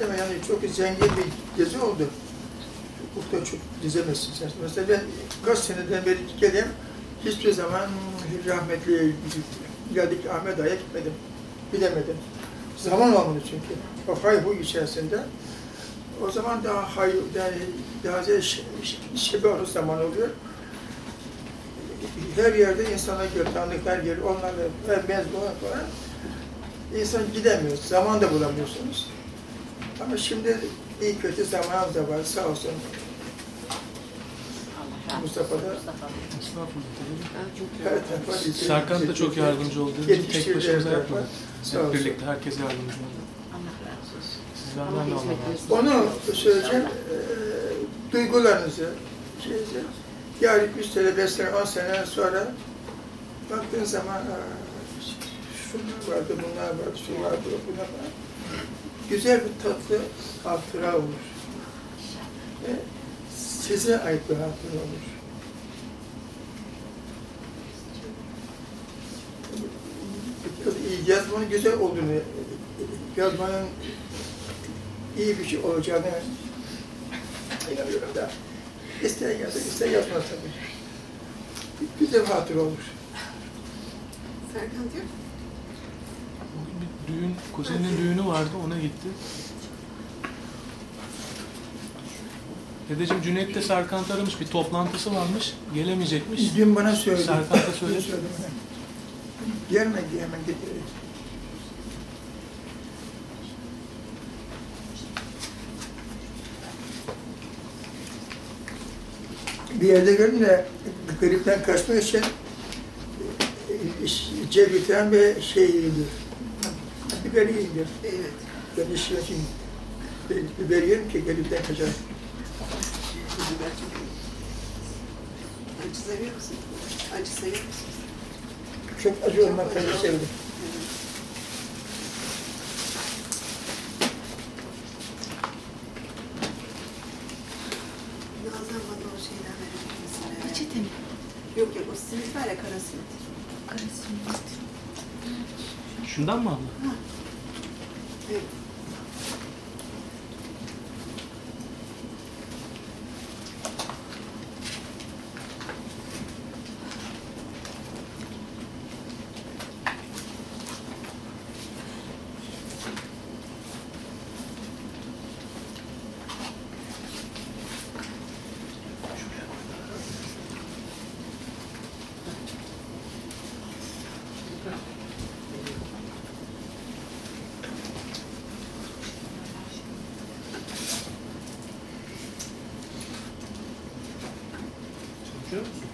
ama yani çok zengin bir gezi oldu. Ufukta çok dizemezsin sen. Mesela ben kaç seneden beri geleyim, hiçbir zaman rahmetli geldik Ahmet Ağa'ya gitmedim. Bilemedim. Zaman olmadı çünkü. O hayhu içerisinde. O zaman daha hay, yani daha şebe şebe zaman oluyor. Her yerde insanlar geliyor, tanıdıklar geliyor, onlarla her mezun falan. İnsan gidemiyor, zaman da bulamıyorsunuz. Ama şimdi iyi kötü zamanımız da var, sağ olsun. Mustafa da her tarafa bizi- Serkan da çok yardımcı oldu. Tek başımıza yapmadık. Hep birlikte herkes yardımcı oldu. Allah razı olsun. Sizlerden de. Onu söyleyeceğim, eee duygularınızı, şeyinizi, yarın 100 sene, 5 sene, 10 sene sonra baktığın zaman "Aa, şunlar vardı, bunlar vardı, şu vardı, bunlar vardı. Güzel bir tatlı hatıra olur. Ve size ait bir hatıra olur. Yazmanın güzel olduğunu, yazmanın iyi bir şey olacağını inanıyorum da. İsteyen yazar, isteyen yazmaz tabii. Güzel hatıra olur. Serkan diyor. Düğün, kuzeninin düğünü vardı ona gitti. Dedeciğim Cüneyt de Serkan aramış bir toplantısı varmış. Gelemeyecekmiş. Dün bana söyledi. Serkan da söyledi. Dün söyledi bana. Gelme diye hemen getireyim. Bir yerde görün de gripten kaçmak için e, C ve şey yiyindir. Biber yiyindir. Evet. Ben iş yapayım. Bi- Biber yerim ki gripten kaçar. Acı seviyor musun? Acı seviyor musun? Çok acı olmaktan sevdim. Evet. Nazan bana o şeyden verir misin? Peçete mi? Yok yok o simit var ya kara simit. Karası Şundan mı abla? Evet. Çalışıyor musun?